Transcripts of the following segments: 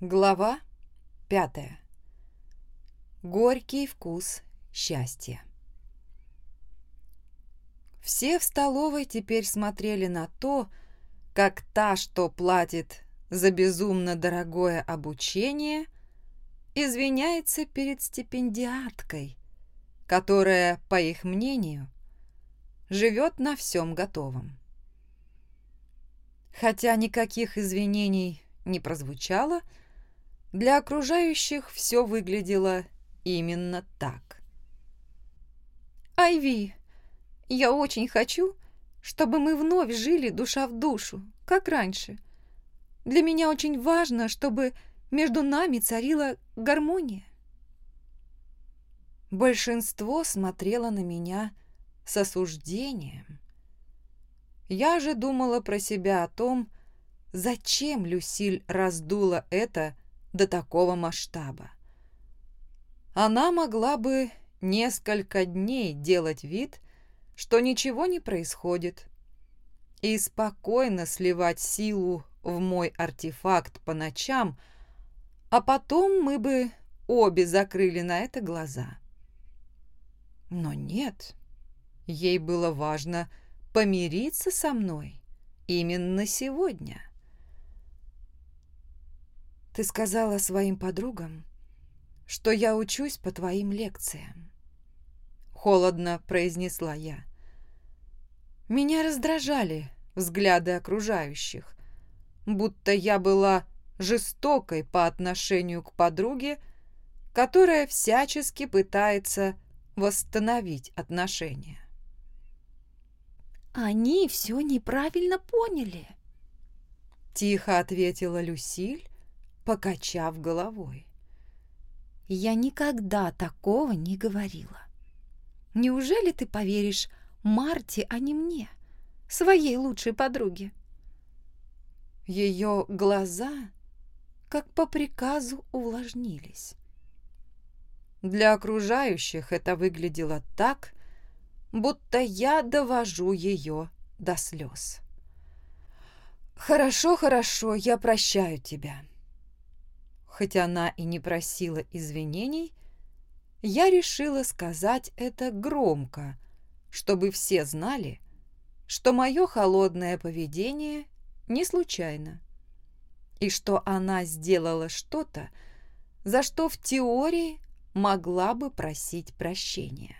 Глава пятая. Горький вкус счастья. Все в столовой теперь смотрели на то, как та, что платит за безумно дорогое обучение, извиняется перед стипендиаткой, которая, по их мнению, живет на всем готовом. Хотя никаких извинений не прозвучало, для окружающих все выглядело именно так. «Айви, я очень хочу, чтобы мы вновь жили душа в душу, как раньше. Для меня очень важно, чтобы между нами царила гармония». Большинство смотрело на меня с осуждением. Я же думала про себя о том, зачем Люсиль раздула это до такого масштаба. Она могла бы несколько дней делать вид, что ничего не происходит, и спокойно сливать силу в мой артефакт по ночам, а потом мы бы обе закрыли на это глаза. Но нет, ей было важно помириться со мной именно сегодня. Ты сказала своим подругам, что я учусь по твоим лекциям. Холодно произнесла я. Меня раздражали взгляды окружающих, будто я была жестокой по отношению к подруге, которая всячески пытается восстановить отношения. «Они все неправильно поняли», — тихо ответила Люсиль, покачав головой. «Я никогда такого не говорила. Неужели ты поверишь Марте, а не мне, своей лучшей подруге?» Ее глаза, как по приказу, увлажнились. Для окружающих это выглядело так, будто я довожу ее до слез. «Хорошо, хорошо, я прощаю тебя», Хоть она и не просила извинений, я решила сказать это громко, чтобы все знали, что мое холодное поведение не случайно, и что она сделала что-то, за что в теории могла бы просить прощения.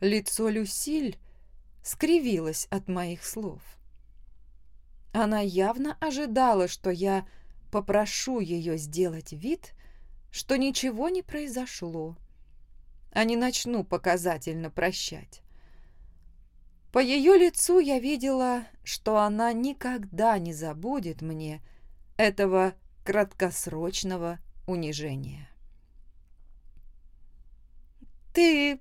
Лицо Люсиль скривилось от моих слов. Она явно ожидала, что я попрошу ее сделать вид, что ничего не произошло, а не начну показательно прощать. По ее лицу я видела, что она никогда не забудет мне этого краткосрочного унижения. «Ты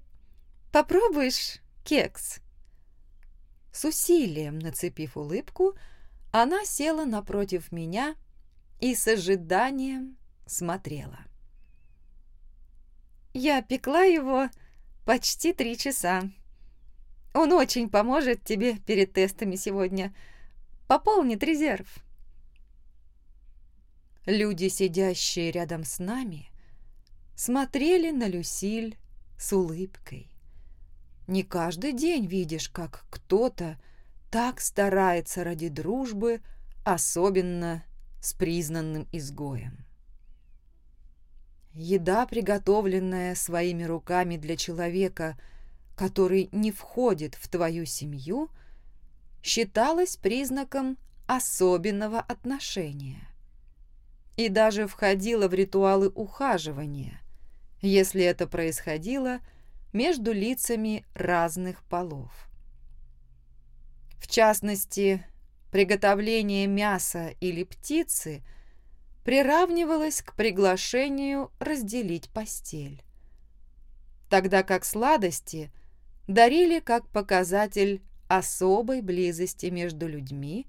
попробуешь кекс?» С усилием нацепив улыбку, она села напротив меня и с ожиданием смотрела. «Я пекла его почти три часа. Он очень поможет тебе перед тестами сегодня. Пополнит резерв». Люди, сидящие рядом с нами, смотрели на Люсиль с улыбкой. Не каждый день видишь, как кто-то так старается ради дружбы, особенно с признанным изгоем. Еда, приготовленная своими руками для человека, который не входит в твою семью, считалась признаком особенного отношения и даже входила в ритуалы ухаживания, если это происходило между лицами разных полов. В частности, Приготовление мяса или птицы приравнивалось к приглашению разделить постель, тогда как сладости дарили как показатель особой близости между людьми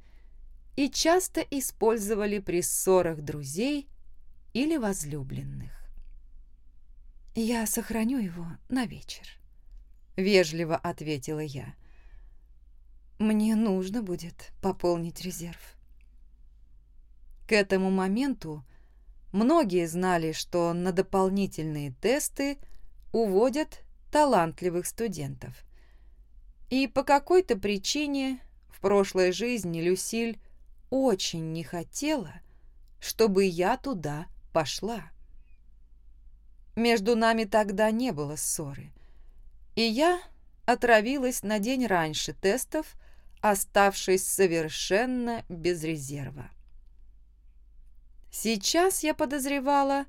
и часто использовали при ссорах друзей или возлюбленных. «Я сохраню его на вечер», — вежливо ответила я. Мне нужно будет пополнить резерв. К этому моменту многие знали, что на дополнительные тесты уводят талантливых студентов. И по какой-то причине в прошлой жизни Люсиль очень не хотела, чтобы я туда пошла. Между нами тогда не было ссоры, и я отравилась на день раньше тестов, оставшись совершенно без резерва. Сейчас я подозревала,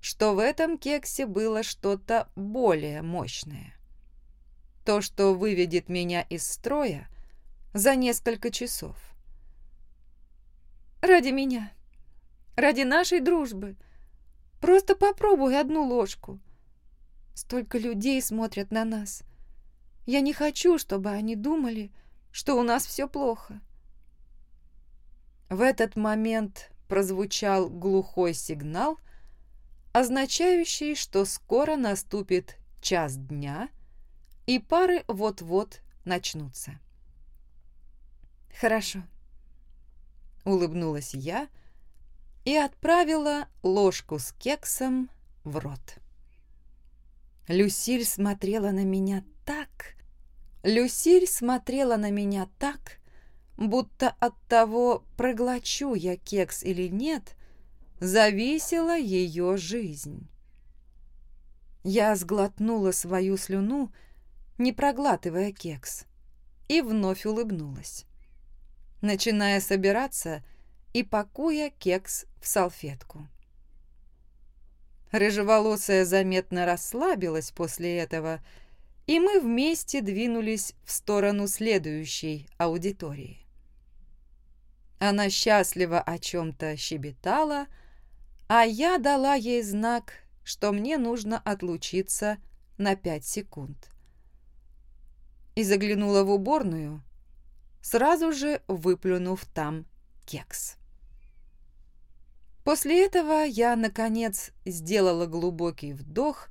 что в этом кексе было что-то более мощное. То, что выведет меня из строя за несколько часов. «Ради меня, ради нашей дружбы», Просто попробуй одну ложку. Столько людей смотрят на нас. Я не хочу, чтобы они думали, что у нас все плохо. В этот момент прозвучал глухой сигнал, означающий, что скоро наступит час дня, и пары вот-вот начнутся. «Хорошо», — улыбнулась я, — и отправила ложку с кексом в рот. Люсиль смотрела на меня так... Люсиль смотрела на меня так, будто от того, проглочу я кекс или нет, зависела ее жизнь. Я сглотнула свою слюну, не проглатывая кекс, и вновь улыбнулась. Начиная собираться, и пакуя кекс в салфетку. Рыжеволосая заметно расслабилась после этого, и мы вместе двинулись в сторону следующей аудитории. Она счастливо о чем-то щебетала, а я дала ей знак, что мне нужно отлучиться на пять секунд. И заглянула в уборную, сразу же выплюнув там кекс. После этого я, наконец, сделала глубокий вдох.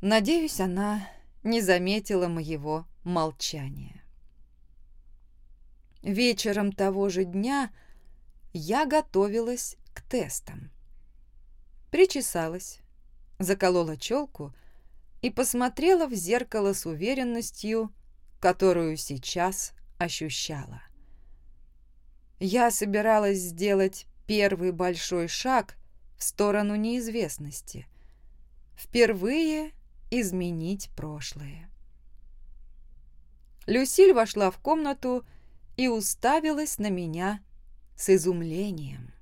Надеюсь, она не заметила моего молчания. Вечером того же дня я готовилась к тестам. Причесалась, заколола челку и посмотрела в зеркало с уверенностью, которую сейчас ощущала. Я собиралась сделать первый большой шаг в сторону неизвестности. Впервые изменить прошлое. Люсиль вошла в комнату и уставилась на меня с изумлением.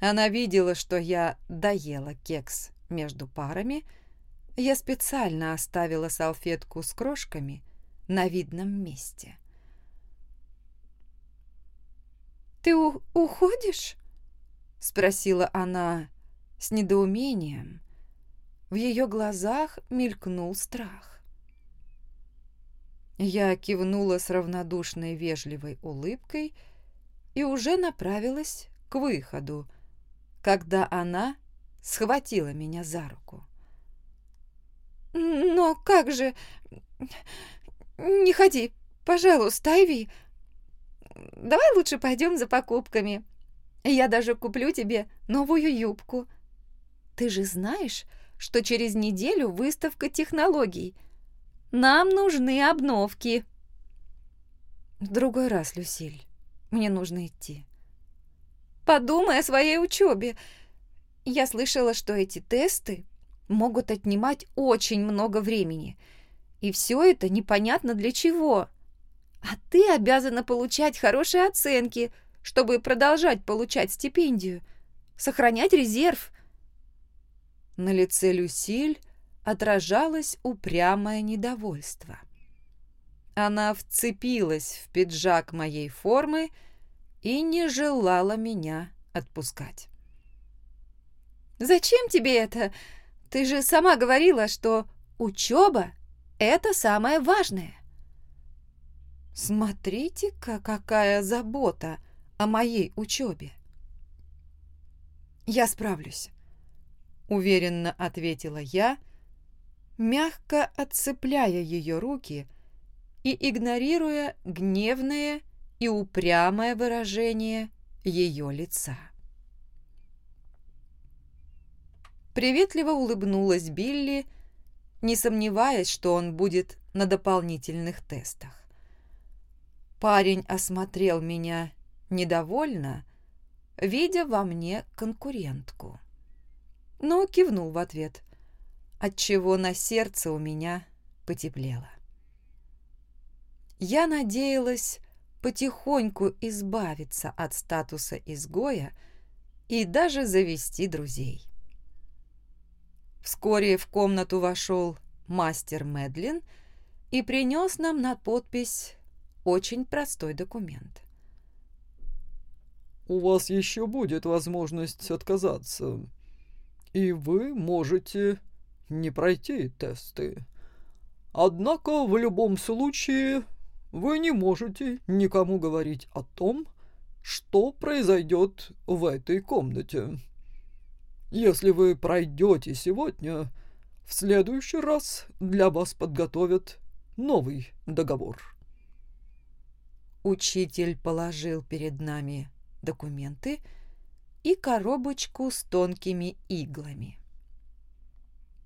Она видела, что я доела кекс между парами. Я специально оставила салфетку с крошками на видном месте. «Ты уходишь?» — спросила она с недоумением. В ее глазах мелькнул страх. Я кивнула с равнодушной вежливой улыбкой и уже направилась к выходу, когда она схватила меня за руку. «Но как же... Не ходи, пожалуйста, Айви, давай лучше пойдем за покупками. Я даже куплю тебе новую юбку. Ты же знаешь, что через неделю выставка технологий. Нам нужны обновки. В другой раз, Люсиль, мне нужно идти. Подумай о своей учебе. Я слышала, что эти тесты могут отнимать очень много времени. И все это непонятно для чего. А ты обязана получать хорошие оценки, чтобы продолжать получать стипендию, сохранять резерв. На лице Люсиль отражалось упрямое недовольство. Она вцепилась в пиджак моей формы и не желала меня отпускать. «Зачем тебе это? Ты же сама говорила, что учеба — это самое важное». Смотрите-ка, какая забота о моей учебе. Я справлюсь, уверенно ответила я, мягко отцепляя ее руки и игнорируя гневное и упрямое выражение ее лица. Приветливо улыбнулась Билли, не сомневаясь, что он будет на дополнительных тестах. Парень осмотрел меня недовольно, видя во мне конкурентку. Но кивнул в ответ, отчего на сердце у меня потеплело. Я надеялась потихоньку избавиться от статуса изгоя и даже завести друзей. Вскоре в комнату вошел мастер Медлин и принес нам на подпись очень простой документ. «У вас еще будет возможность отказаться, и вы можете не пройти тесты. Однако в любом случае вы не можете никому говорить о том, что произойдет в этой комнате. Если вы пройдете сегодня, в следующий раз для вас подготовят новый договор. Учитель положил перед нами документы и коробочку с тонкими иглами.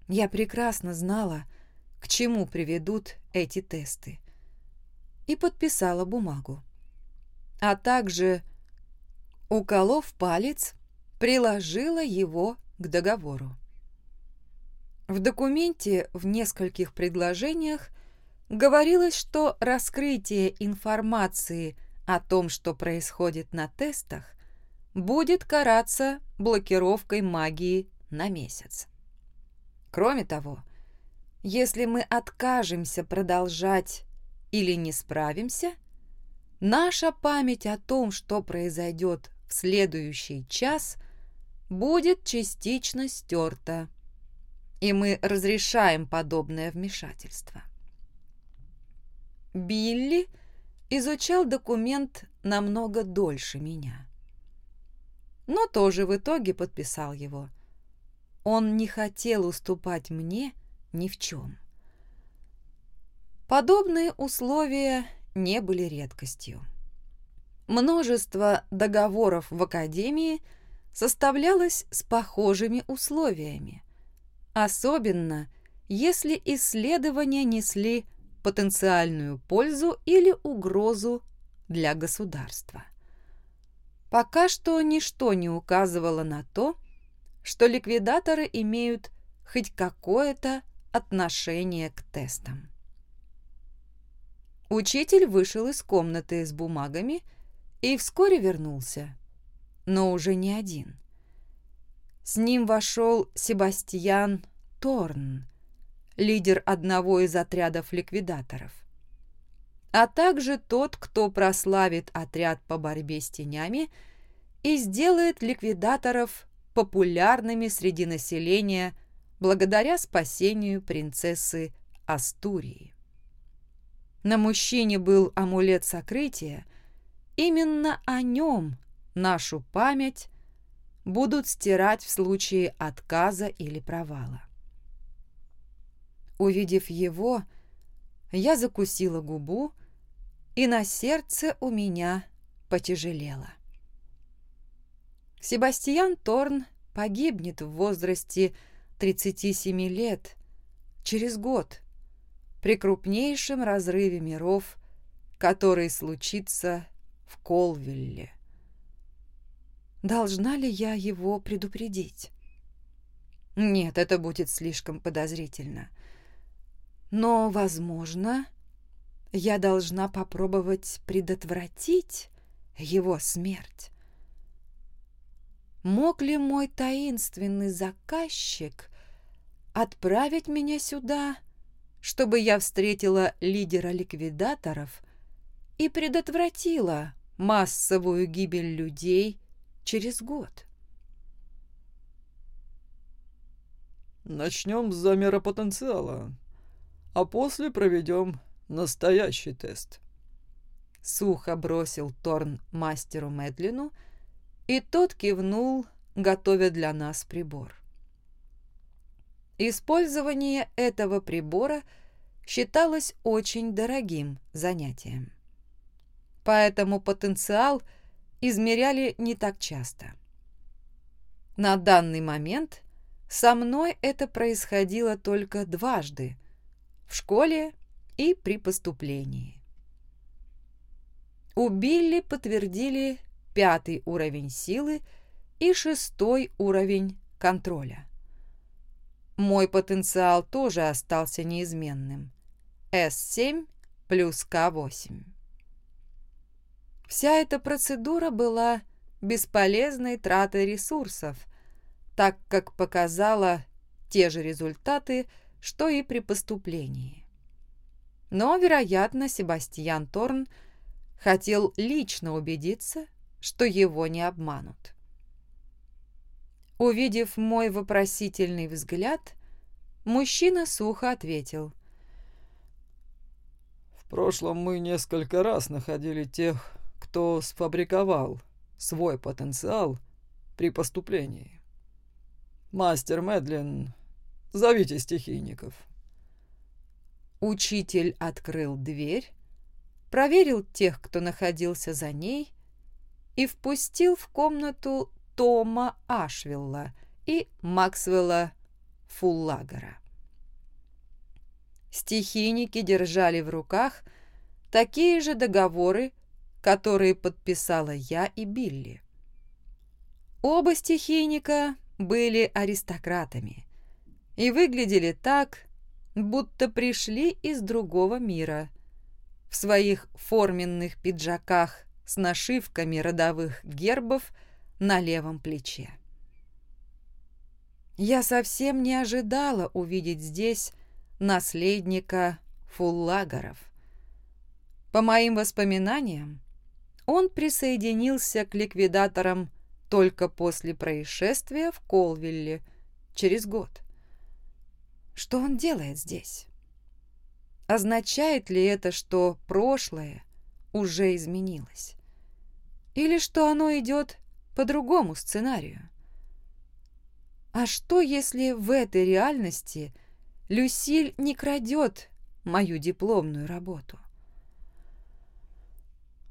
Я прекрасно знала, к чему приведут эти тесты, и подписала бумагу. А также, уколов палец, приложила его к договору. В документе в нескольких предложениях говорилось, что раскрытие информации о том, что происходит на тестах, будет караться блокировкой магии на месяц. Кроме того, если мы откажемся продолжать или не справимся, наша память о том, что произойдет в следующий час, будет частично стерта, и мы разрешаем подобное вмешательство. Билли изучал документ намного дольше меня, но тоже в итоге подписал его. Он не хотел уступать мне ни в чем. Подобные условия не были редкостью. Множество договоров в Академии составлялось с похожими условиями, особенно если исследования несли потенциальную пользу или угрозу для государства. Пока что ничто не указывало на то, что ликвидаторы имеют хоть какое-то отношение к тестам. Учитель вышел из комнаты с бумагами и вскоре вернулся, но уже не один. С ним вошел Себастьян Торн, лидер одного из отрядов ликвидаторов, а также тот, кто прославит отряд по борьбе с тенями и сделает ликвидаторов популярными среди населения благодаря спасению принцессы Астурии. На мужчине был амулет сокрытия, именно о нем нашу память будут стирать в случае отказа или провала. Увидев его, я закусила губу, и на сердце у меня потяжелело. Себастьян Торн погибнет в возрасте 37 лет, через год, при крупнейшем разрыве миров, который случится в Колвилле. Должна ли я его предупредить? Нет, это будет слишком подозрительно. Но, возможно, я должна попробовать предотвратить его смерть. Мог ли мой таинственный заказчик отправить меня сюда, чтобы я встретила лидера ликвидаторов и предотвратила массовую гибель людей через год. Начнем с замера потенциала, а после проведем настоящий тест. Сухо бросил Торн мастеру Медлину, и тот кивнул, готовя для нас прибор. Использование этого прибора считалось очень дорогим занятием. Поэтому потенциал измеряли не так часто. На данный момент со мной это происходило только дважды – в школе и при поступлении. У Билли подтвердили пятый уровень силы и шестой уровень контроля. Мой потенциал тоже остался неизменным. С7 плюс К8. Вся эта процедура была бесполезной тратой ресурсов, так как показала те же результаты, что и при поступлении. Но, вероятно, Себастьян Торн хотел лично убедиться, что его не обманут. Увидев мой вопросительный взгляд, мужчина сухо ответил. «В прошлом мы несколько раз находили тех, кто сфабриковал свой потенциал при поступлении. Мастер Медлин, зовите стихийников». Учитель открыл дверь, проверил тех, кто находился за ней, и впустил в комнату Тома Ашвилла и Максвелла Фуллагера. Стихийники держали в руках такие же договоры, которые подписала я и Билли. Оба стихийника были аристократами и выглядели так, будто пришли из другого мира. В своих форменных пиджаках с нашивками родовых гербов на левом плече. Я совсем не ожидала увидеть здесь наследника Фуллагеров. По моим воспоминаниям, он присоединился к ликвидаторам только после происшествия в Колвилле через год. Что он делает здесь? Означает ли это, что прошлое уже изменилось? Или что оно идет по другому сценарию? А что, если в этой реальности Люсиль не крадет мою дипломную работу?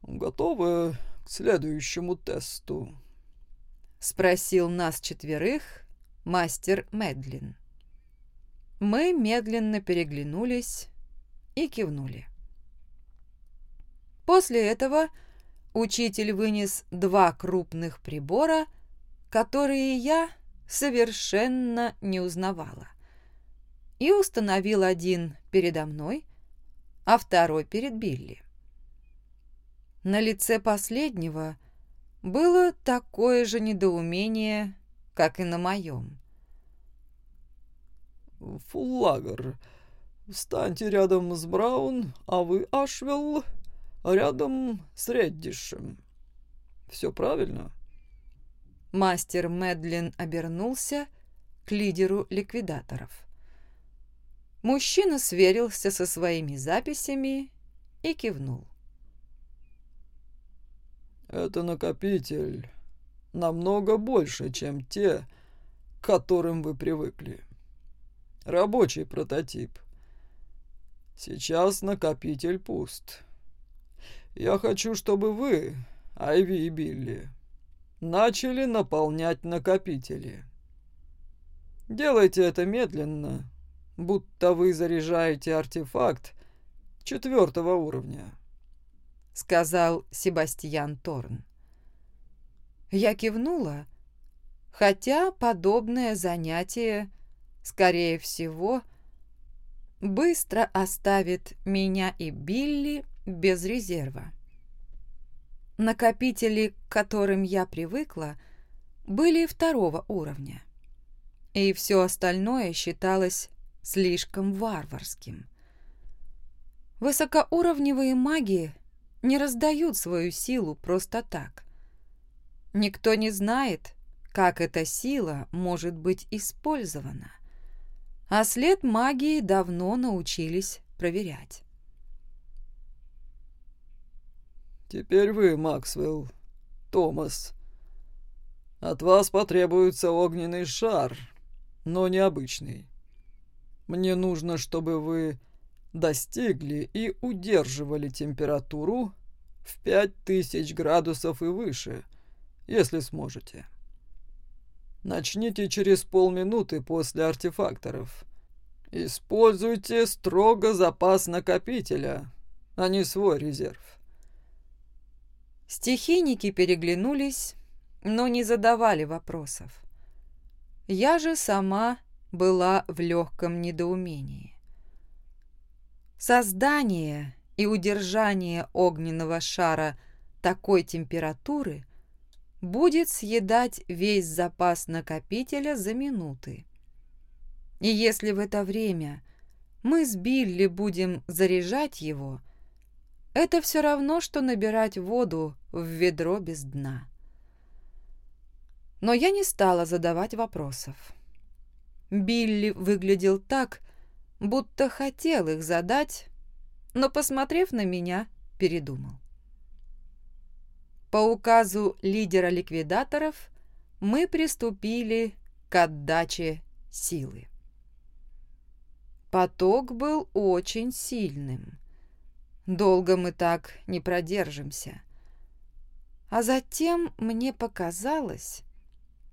«Готовы к следующему тесту?» — спросил нас четверых мастер Медлин. Мы медленно переглянулись и кивнули. После этого учитель вынес два крупных прибора, которые я совершенно не узнавала, и установил один передо мной, а второй перед Билли. На лице последнего было такое же недоумение, как и на моем. Фуллагер, встаньте рядом с Браун, а вы, Ашвелл, рядом с Реддишем. Все правильно?» Мастер Медлин обернулся к лидеру ликвидаторов. Мужчина сверился со своими записями и кивнул. «Это накопитель намного больше, чем те, к которым вы привыкли рабочий прототип. Сейчас накопитель пуст. Я хочу, чтобы вы, Айви и Билли, начали наполнять накопители. Делайте это медленно, будто вы заряжаете артефакт четвертого уровня», — сказал Себастьян Торн. Я кивнула, хотя подобное занятие скорее всего, быстро оставит меня и Билли без резерва. Накопители, к которым я привыкла, были второго уровня, и все остальное считалось слишком варварским. Высокоуровневые маги не раздают свою силу просто так. Никто не знает, как эта сила может быть использована а след магии давно научились проверять. «Теперь вы, Максвелл, Томас. От вас потребуется огненный шар, но необычный. Мне нужно, чтобы вы достигли и удерживали температуру в пять тысяч градусов и выше, если сможете. Начните через полминуты после артефакторов. Используйте строго запас накопителя, а не свой резерв. Стихийники переглянулись, но не задавали вопросов. Я же сама была в легком недоумении. Создание и удержание огненного шара такой температуры будет съедать весь запас накопителя за минуты. И если в это время мы с Билли будем заряжать его, это все равно, что набирать воду в ведро без дна. Но я не стала задавать вопросов. Билли выглядел так, будто хотел их задать, но, посмотрев на меня, передумал. По указу лидера ликвидаторов мы приступили к отдаче силы. Поток был очень сильным. Долго мы так не продержимся. А затем мне показалось,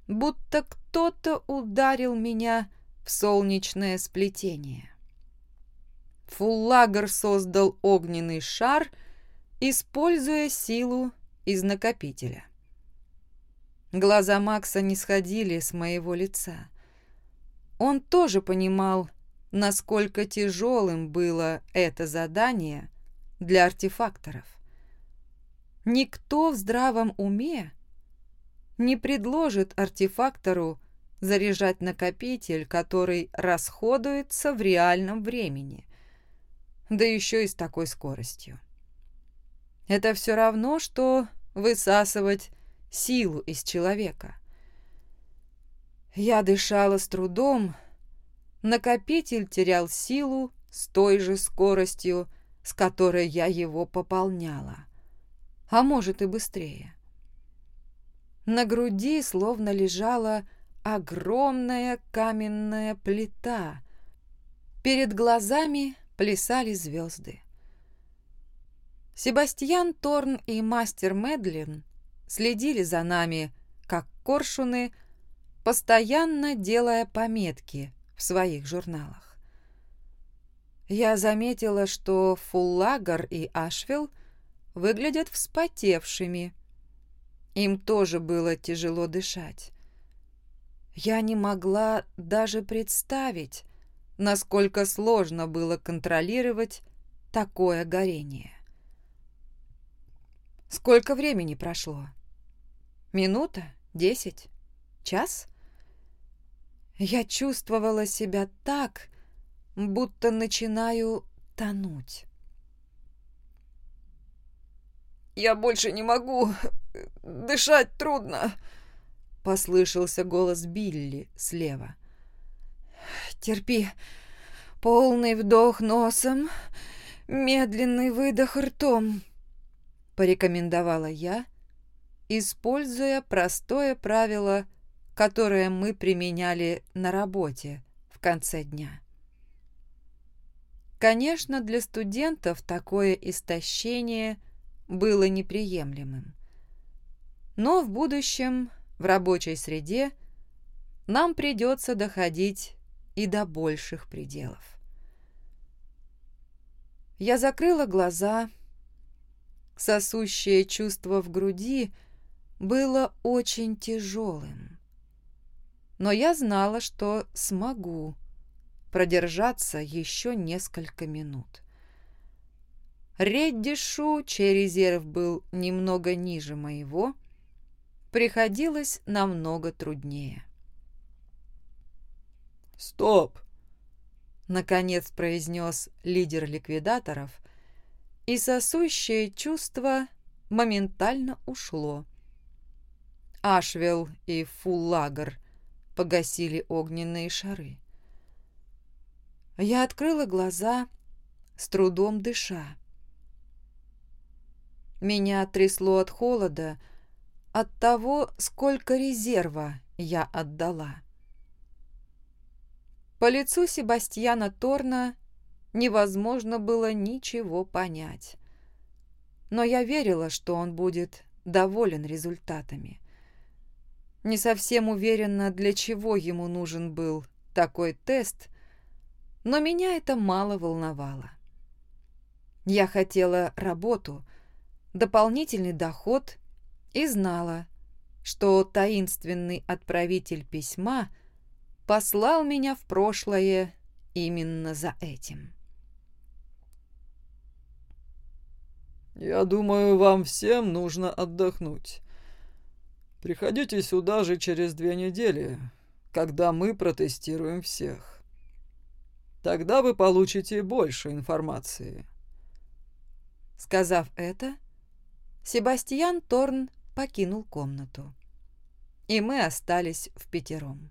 будто кто-то ударил меня в солнечное сплетение. Фуллагер создал огненный шар, используя силу из накопителя. Глаза Макса не сходили с моего лица. Он тоже понимал, насколько тяжелым было это задание для артефакторов. Никто в здравом уме не предложит артефактору заряжать накопитель, который расходуется в реальном времени, да еще и с такой скоростью. Это все равно, что высасывать силу из человека. Я дышала с трудом, накопитель терял силу с той же скоростью, с которой я его пополняла, а может и быстрее. На груди словно лежала огромная каменная плита. Перед глазами плясали звезды. Себастьян Торн и мастер Медлин следили за нами, как коршуны, постоянно делая пометки в своих журналах. Я заметила, что Фуллагар и Ашвилл выглядят вспотевшими, им тоже было тяжело дышать. Я не могла даже представить, насколько сложно было контролировать такое горение. Сколько времени прошло? Минута? Десять? Час? Я чувствовала себя так, будто начинаю тонуть. «Я больше не могу Дышать трудно!» — послышался голос Билли слева. «Терпи. Полный вдох носом, медленный выдох ртом», — порекомендовала я, используя простое правило, которое мы применяли на работе в конце дня. Конечно, для студентов такое истощение было неприемлемым. Но в будущем, в рабочей среде, нам придется доходить и до больших пределов. Я закрыла глаза. Сосущее чувство в груди было очень тяжелым. Но я знала, что смогу продержаться еще несколько минут. Реддишу, чей резерв был немного ниже моего, — приходилось намного труднее. «Стоп!» — наконец произнес лидер ликвидаторов, и сосущее чувство моментально ушло. Ашвел и Фуллагер погасили огненные шары. Я открыла глаза, с трудом дыша. Меня трясло от холода, от того, сколько резерва я отдала. По лицу Себастьяна Торна невозможно было ничего понять. но я верила, что он будет доволен результатами. Не совсем уверена, для чего ему нужен был такой тест, но меня это мало волновало. Я хотела работу, дополнительный доход и знала, что таинственный отправитель письма послал меня в прошлое именно за этим. «Я думаю, вам всем нужно отдохнуть. Приходите сюда же через две недели, когда мы протестируем всех. Тогда вы получите больше информации». Сказав это, Себастьян Торн покинул комнату. И мы остались в пятером.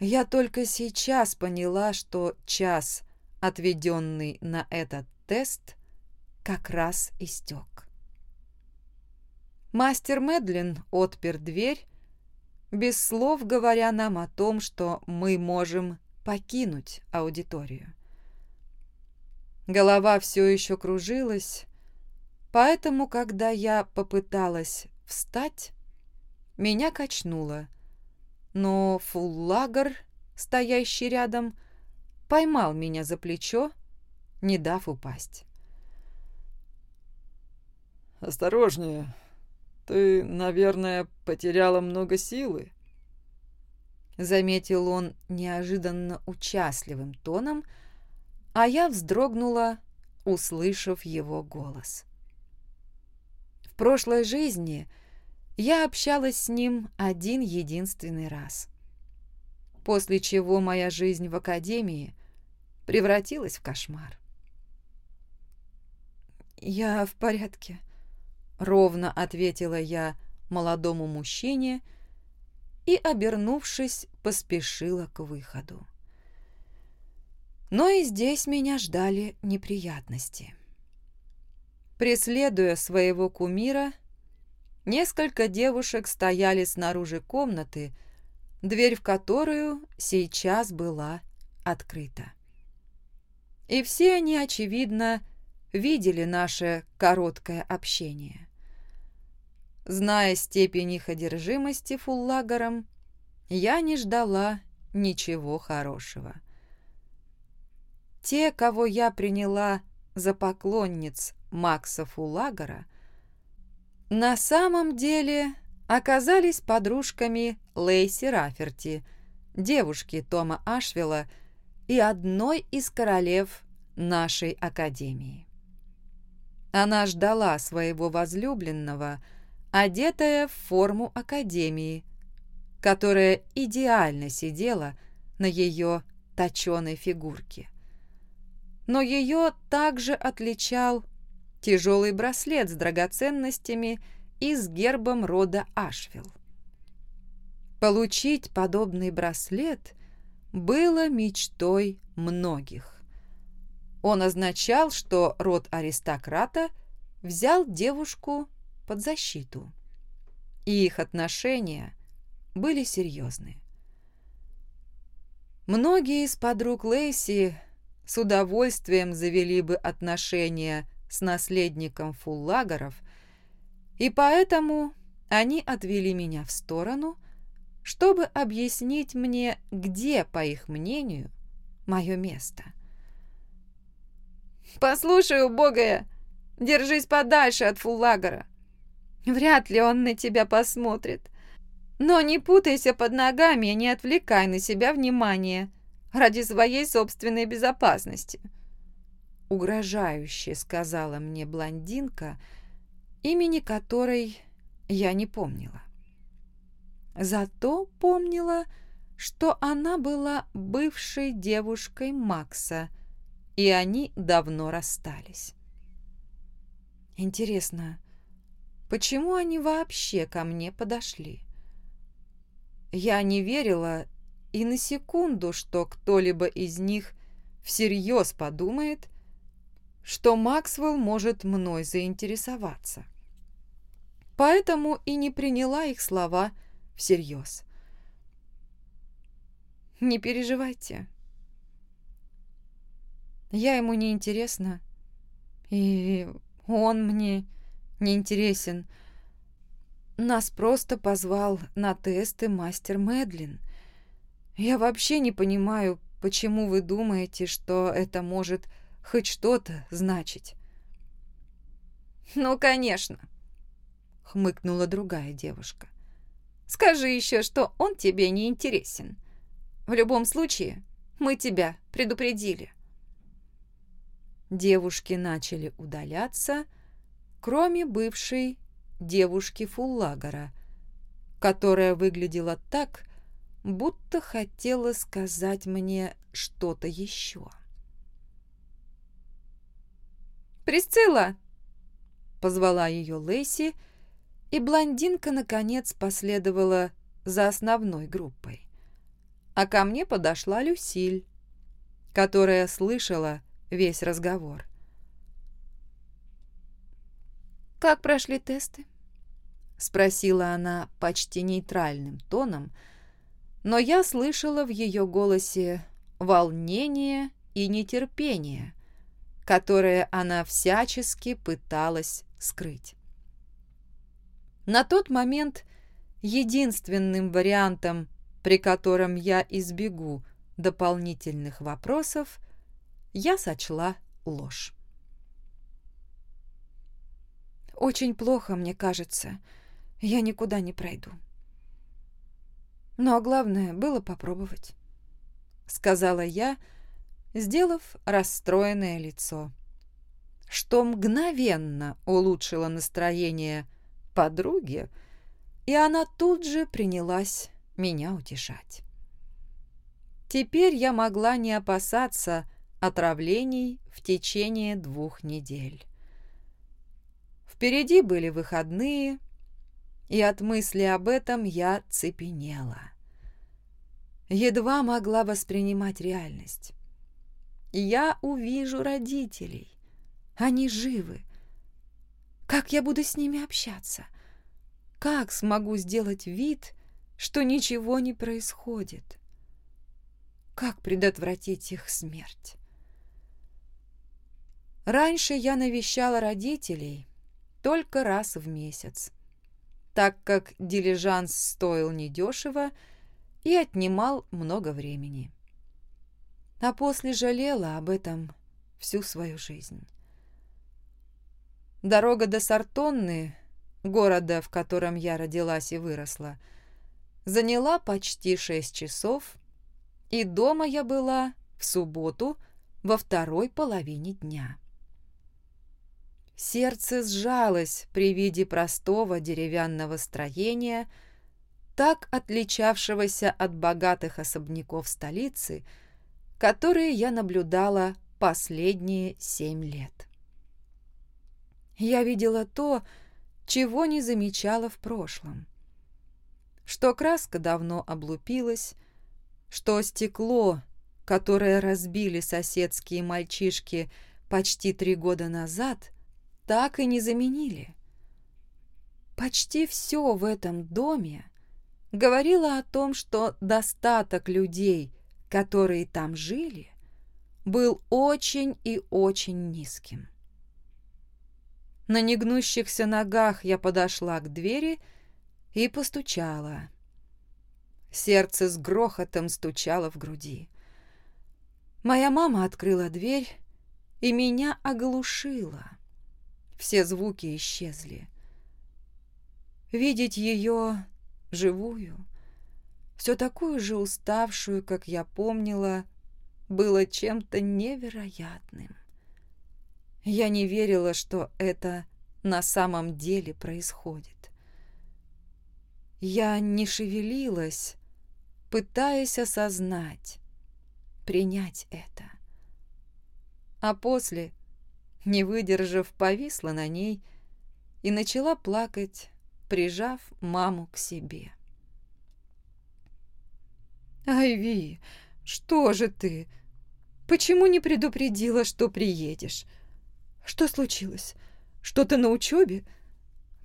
Я только сейчас поняла, что час, отведенный на этот тест, как раз истек. Мастер Медлин отпер дверь, без слов говоря нам о том, что мы можем покинуть аудиторию. Голова все еще кружилась, Поэтому, когда я попыталась встать, меня качнуло. Но фуллагер, стоящий рядом, поймал меня за плечо, не дав упасть. «Осторожнее. Ты, наверное, потеряла много силы?» Заметил он неожиданно участливым тоном, а я вздрогнула, услышав его голос прошлой жизни я общалась с ним один единственный раз. После чего моя жизнь в академии превратилась в кошмар. «Я в порядке», — ровно ответила я молодому мужчине и, обернувшись, поспешила к выходу. Но и здесь меня ждали неприятности. Преследуя своего кумира, несколько девушек стояли снаружи комнаты, дверь в которую сейчас была открыта. И все они, очевидно, видели наше короткое общение. Зная степень их одержимости фуллагером, я не ждала ничего хорошего. Те, кого я приняла за поклонниц Макса Фулагера, на самом деле оказались подружками Лейси Раферти, девушки Тома Ашвилла и одной из королев нашей академии. Она ждала своего возлюбленного, одетая в форму академии, которая идеально сидела на ее точеной фигурке. Но ее также отличал тяжелый браслет с драгоценностями и с гербом рода Ашвилл. Получить подобный браслет было мечтой многих. Он означал, что род аристократа взял девушку под защиту, и их отношения были серьезны. Многие из подруг Лейси с удовольствием завели бы отношения с наследником фуллагеров, и поэтому они отвели меня в сторону, чтобы объяснить мне, где, по их мнению, мое место. «Послушай, убогая, держись подальше от фуллагера. Вряд ли он на тебя посмотрит. Но не путайся под ногами и не отвлекай на себя внимание ради своей собственной безопасности» угрожающе сказала мне блондинка, имени которой я не помнила. Зато помнила, что она была бывшей девушкой Макса, и они давно расстались. Интересно, почему они вообще ко мне подошли? Я не верила и на секунду, что кто-либо из них всерьез подумает, что Максвелл может мной заинтересоваться. Поэтому и не приняла их слова всерьез. «Не переживайте. Я ему не интересна, и он мне не интересен. Нас просто позвал на тесты мастер Мэдлин. Я вообще не понимаю, почему вы думаете, что это может хоть что-то значить. «Ну, конечно», — хмыкнула другая девушка. «Скажи еще, что он тебе не интересен. В любом случае, мы тебя предупредили». Девушки начали удаляться, кроме бывшей девушки Фуллагора, которая выглядела так, будто хотела сказать мне что-то еще. «Присцилла!» — позвала ее Лэйси, и блондинка, наконец, последовала за основной группой. А ко мне подошла Люсиль, которая слышала весь разговор. «Как прошли тесты?» — спросила она почти нейтральным тоном, но я слышала в ее голосе волнение и нетерпение, которое она всячески пыталась скрыть. На тот момент единственным вариантом, при котором я избегу дополнительных вопросов, я сочла ложь. «Очень плохо, мне кажется. Я никуда не пройду». Но главное было попробовать, сказала я, сделав расстроенное лицо, что мгновенно улучшило настроение подруги, и она тут же принялась меня утешать. Теперь я могла не опасаться отравлений в течение двух недель. Впереди были выходные, и от мысли об этом я цепенела. Едва могла воспринимать реальность. Я увижу родителей. Они живы. Как я буду с ними общаться? Как смогу сделать вид, что ничего не происходит? Как предотвратить их смерть? Раньше я навещала родителей только раз в месяц, так как дилижанс стоил недешево и отнимал много времени. А после жалела об этом всю свою жизнь. Дорога до Сартонны, города, в котором я родилась и выросла, заняла почти шесть часов, и дома я была в субботу во второй половине дня. Сердце сжалось при виде простого деревянного строения, так отличавшегося от богатых особняков столицы, которые я наблюдала последние семь лет. Я видела то, чего не замечала в прошлом. Что краска давно облупилась, что стекло, которое разбили соседские мальчишки почти три года назад, так и не заменили. Почти все в этом доме говорило о том, что достаток людей, которые там жили, был очень и очень низким. На негнущихся ногах я подошла к двери и постучала. Сердце с грохотом стучало в груди. Моя мама открыла дверь и меня оглушила. Все звуки исчезли. Видеть ее живую, все такую же уставшую, как я помнила, было чем-то невероятным. Я не верила, что это на самом деле происходит. Я не шевелилась, пытаясь осознать, принять это. А после не выдержав, повисла на ней и начала плакать, прижав маму к себе. «Айви, что же ты? Почему не предупредила, что приедешь? Что случилось? Что-то на учебе?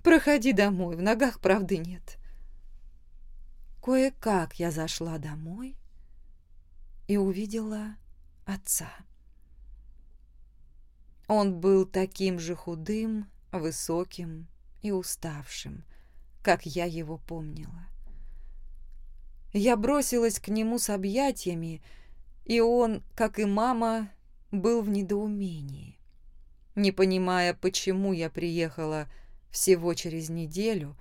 Проходи домой, в ногах правды нет». Кое-как я зашла домой и увидела отца. Он был таким же худым, высоким и уставшим, как я его помнила. Я бросилась к нему с объятиями, и он, как и мама, был в недоумении, не понимая, почему я приехала всего через неделю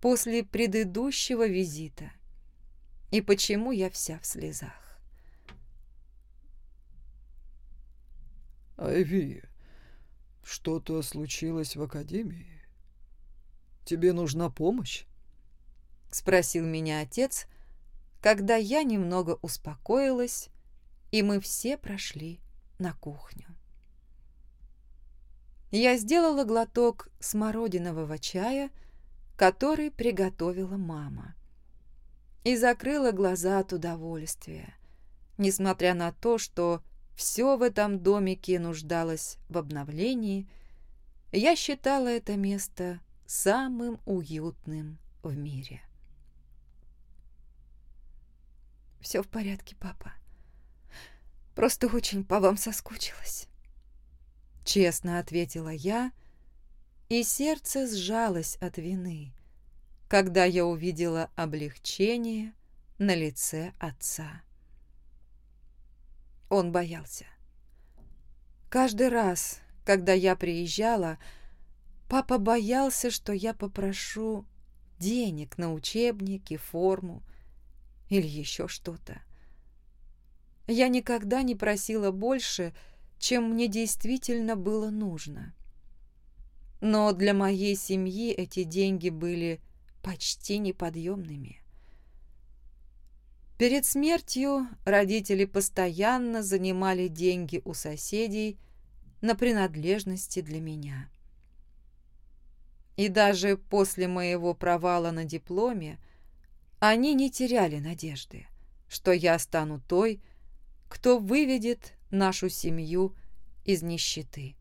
после предыдущего визита и почему я вся в слезах. «Айви, что-то случилось в академии? Тебе нужна помощь?» — спросил меня отец, когда я немного успокоилась, и мы все прошли на кухню. Я сделала глоток смородинового чая, который приготовила мама, и закрыла глаза от удовольствия, несмотря на то, что все в этом домике нуждалось в обновлении, я считала это место самым уютным в мире. «Все в порядке, папа. Просто очень по вам соскучилась», — честно ответила я, и сердце сжалось от вины, когда я увидела облегчение на лице отца. Он боялся. Каждый раз, когда я приезжала, папа боялся, что я попрошу денег на учебники, форму или еще что-то. Я никогда не просила больше, чем мне действительно было нужно. Но для моей семьи эти деньги были почти неподъемными. Перед смертью родители постоянно занимали деньги у соседей на принадлежности для меня. И даже после моего провала на дипломе они не теряли надежды, что я стану той, кто выведет нашу семью из нищеты.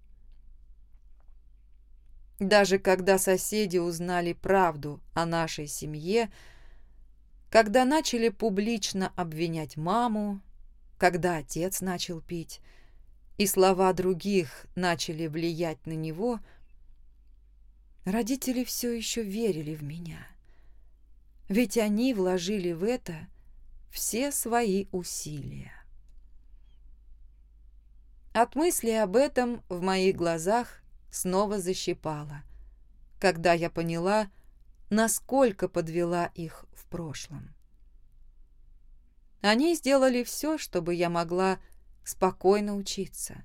Даже когда соседи узнали правду о нашей семье, когда начали публично обвинять маму, когда отец начал пить, и слова других начали влиять на него, родители все еще верили в меня. Ведь они вложили в это все свои усилия. От мысли об этом в моих глазах снова защипало, когда я поняла, насколько подвела их в прошлом. Они сделали все, чтобы я могла спокойно учиться.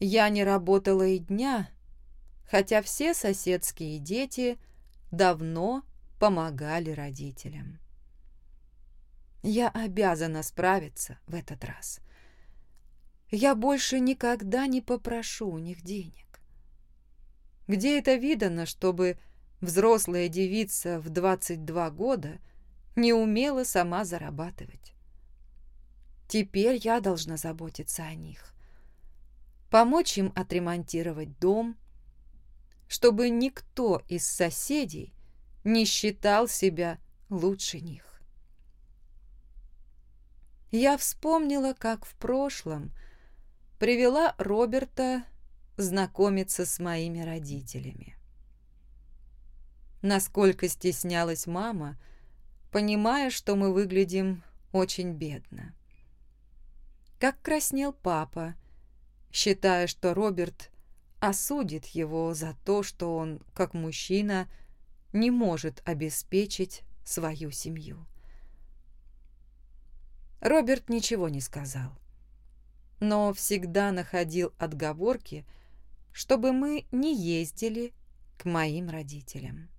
Я не работала и дня, хотя все соседские дети давно помогали родителям. Я обязана справиться в этот раз. Я больше никогда не попрошу у них денег. Где это видано, чтобы взрослая девица в 22 года не умела сама зарабатывать. Теперь я должна заботиться о них, помочь им отремонтировать дом, чтобы никто из соседей не считал себя лучше них. Я вспомнила, как в прошлом привела Роберта знакомиться с моими родителями насколько стеснялась мама, понимая, что мы выглядим очень бедно. Как краснел папа, считая, что Роберт осудит его за то, что он, как мужчина, не может обеспечить свою семью. Роберт ничего не сказал, но всегда находил отговорки, чтобы мы не ездили к моим родителям.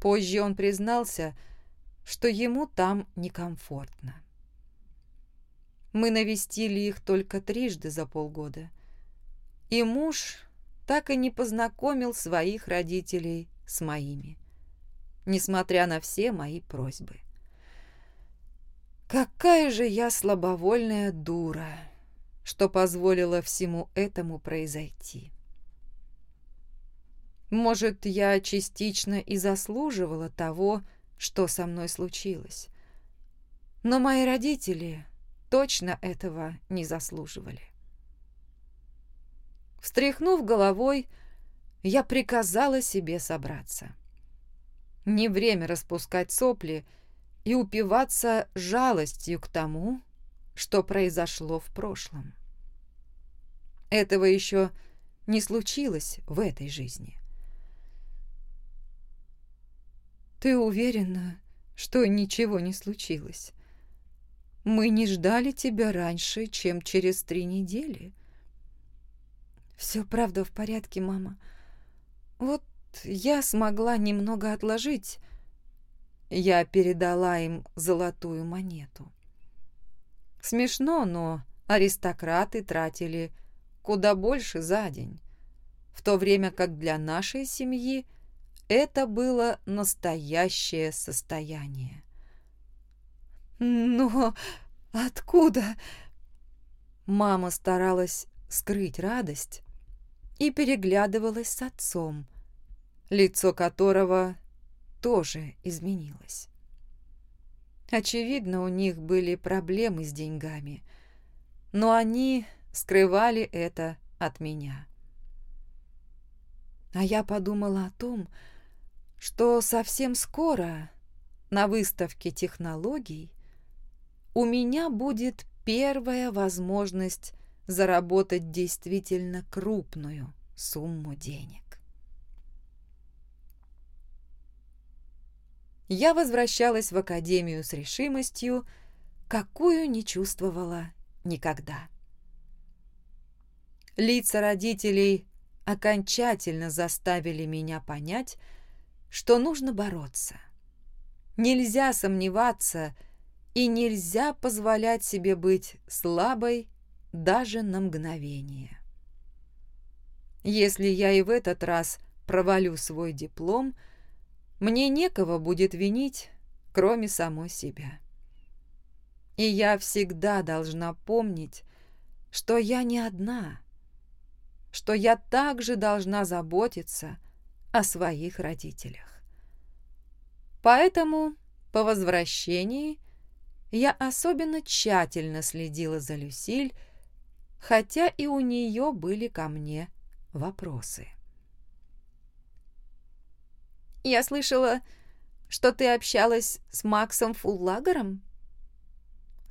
Позже он признался, что ему там некомфортно. Мы навестили их только трижды за полгода, и муж так и не познакомил своих родителей с моими, несмотря на все мои просьбы. Какая же я слабовольная дура, что позволила всему этому произойти. Может, я частично и заслуживала того, что со мной случилось. Но мои родители точно этого не заслуживали. Встряхнув головой, я приказала себе собраться. Не время распускать сопли и упиваться жалостью к тому, что произошло в прошлом. Этого еще не случилось в этой жизни. «Ты уверена, что ничего не случилось? Мы не ждали тебя раньше, чем через три недели». «Все правда в порядке, мама. Вот я смогла немного отложить». Я передала им золотую монету. Смешно, но аристократы тратили куда больше за день, в то время как для нашей семьи это было настоящее состояние. «Но откуда?» Мама старалась скрыть радость и переглядывалась с отцом, лицо которого тоже изменилось. Очевидно, у них были проблемы с деньгами, но они скрывали это от меня. А я подумала о том, что совсем скоро на выставке технологий у меня будет первая возможность заработать действительно крупную сумму денег. Я возвращалась в академию с решимостью, какую не чувствовала никогда. Лица родителей окончательно заставили меня понять, что нужно бороться. Нельзя сомневаться и нельзя позволять себе быть слабой даже на мгновение. Если я и в этот раз провалю свой диплом, мне некого будет винить, кроме самой себя. И я всегда должна помнить, что я не одна, что я также должна заботиться о своих родителях. Поэтому по возвращении я особенно тщательно следила за Люсиль, хотя и у нее были ко мне вопросы. «Я слышала, что ты общалась с Максом Фуллагером?»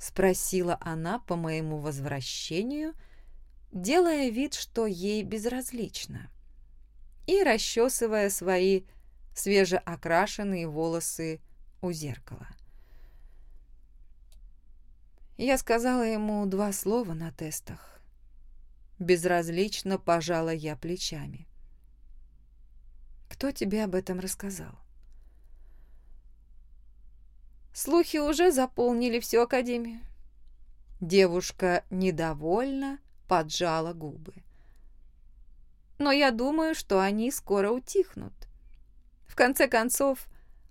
Спросила она по моему возвращению, делая вид, что ей безразлично, и расчесывая свои свежеокрашенные волосы у зеркала. Я сказала ему два слова на тестах. Безразлично пожала я плечами. Кто тебе об этом рассказал? Слухи уже заполнили всю академию. Девушка недовольно поджала губы. Но я думаю, что они скоро утихнут. В конце концов,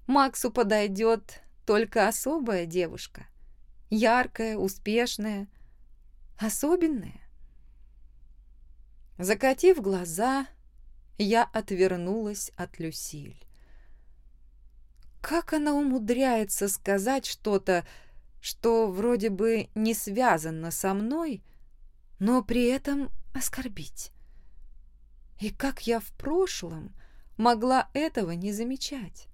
Максу подойдет только особая девушка. Яркая, успешная, особенная. Закатив глаза, я отвернулась от Люсиль. Как она умудряется сказать что-то, что вроде бы не связано со мной, но при этом оскорбить? И как я в прошлом могла этого не замечать?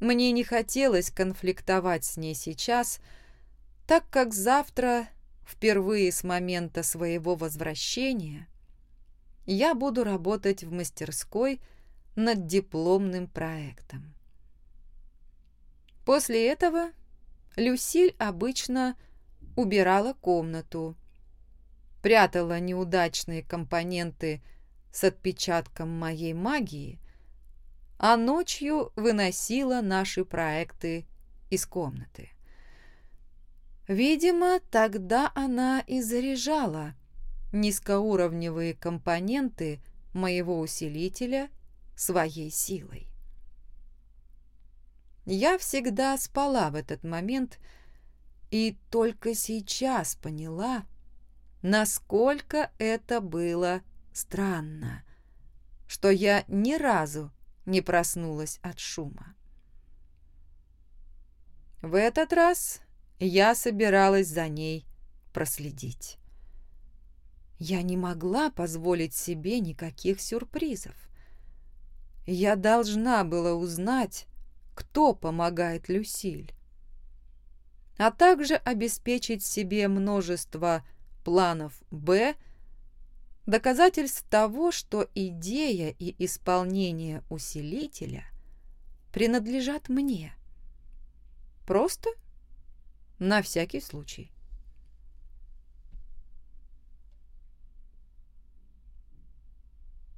Мне не хотелось конфликтовать с ней сейчас, так как завтра, впервые с момента своего возвращения, я буду работать в мастерской над дипломным проектом. После этого Люсиль обычно убирала комнату, прятала неудачные компоненты с отпечатком моей магии, а ночью выносила наши проекты из комнаты. Видимо, тогда она и заряжала низкоуровневые компоненты моего усилителя своей силой. Я всегда спала в этот момент и только сейчас поняла, насколько это было странно, что я ни разу не проснулась от шума. В этот раз я собиралась за ней проследить. я не могла позволить себе никаких сюрпризов. Я должна была узнать, кто помогает Люсиль, а также обеспечить себе множество планов «Б», доказательств того, что идея и исполнение усилителя принадлежат мне. Просто на всякий случай.